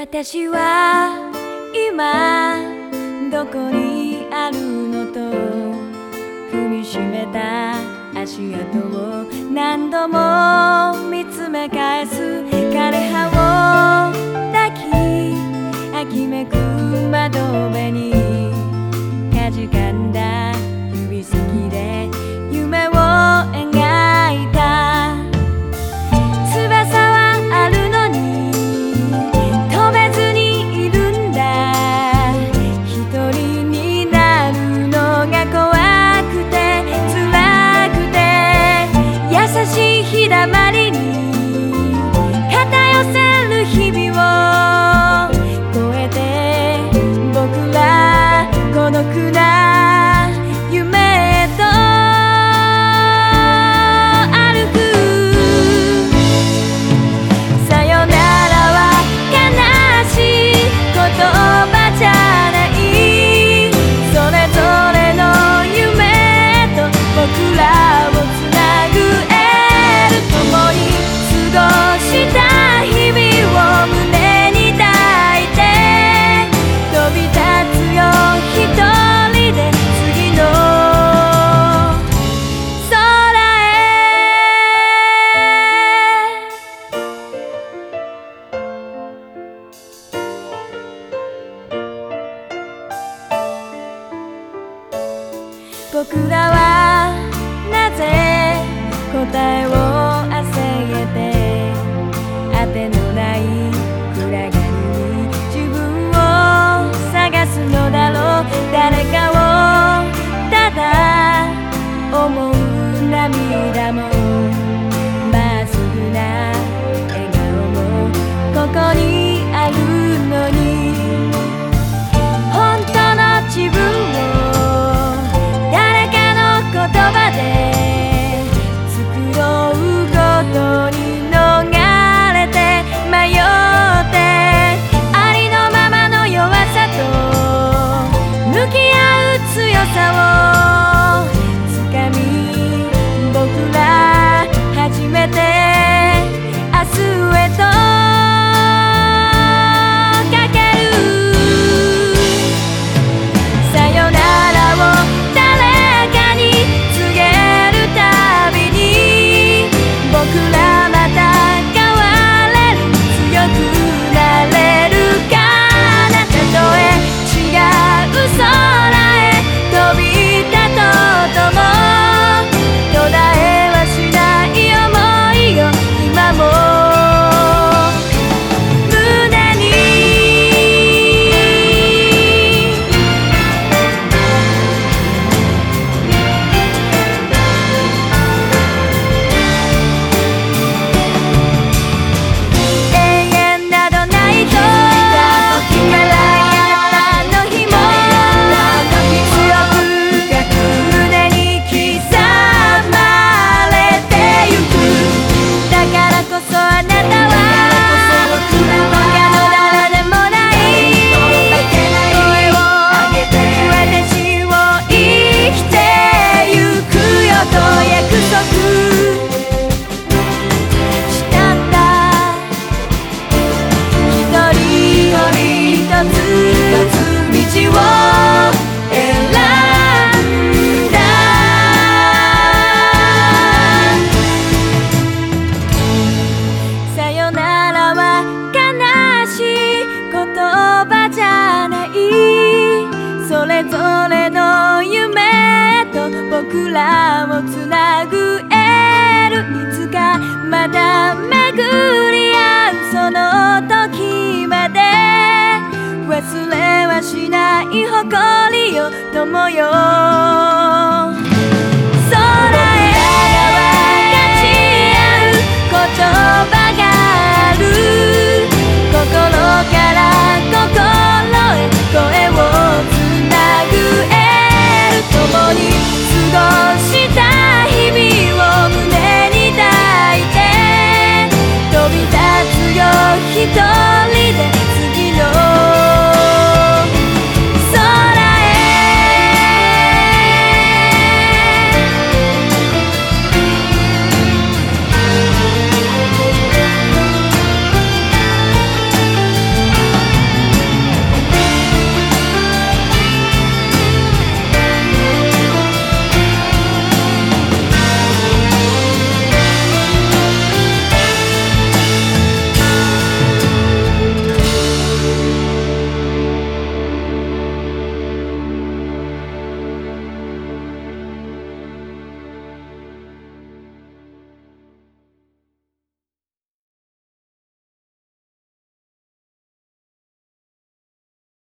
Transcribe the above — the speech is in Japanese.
私は今どこにあるのと踏みしめた足跡を何度も見つめ返す枯葉を抱き秋めく窓辺にはなぜ答えを僕らをつなぐエール。いつかまた巡り合うその時まで。忘れはしない誇りよ友よ